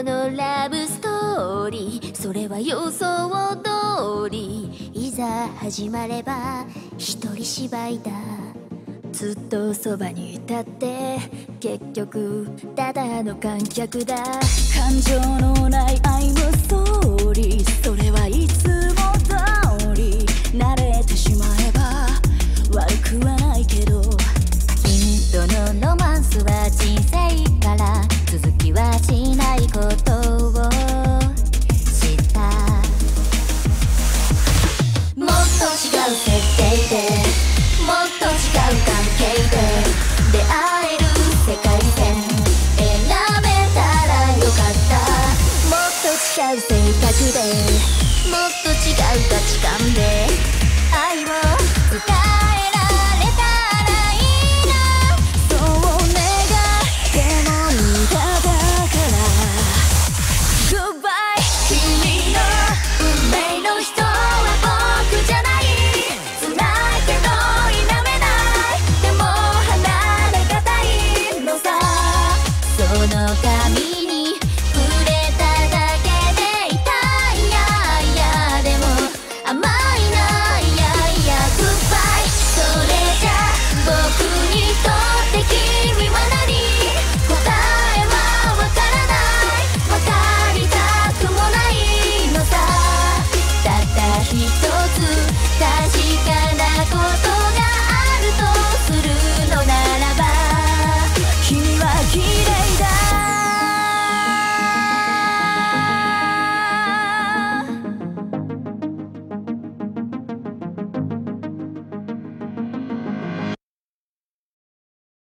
のラブストーリー。それは予想通り。いざ始まれば一人芝居だ。ずっとそばにいたって結局ただの観客だ。感情のないう設定でもっと違う関係で出会える世界線選べたらよかった。もっと違う性格で。の髪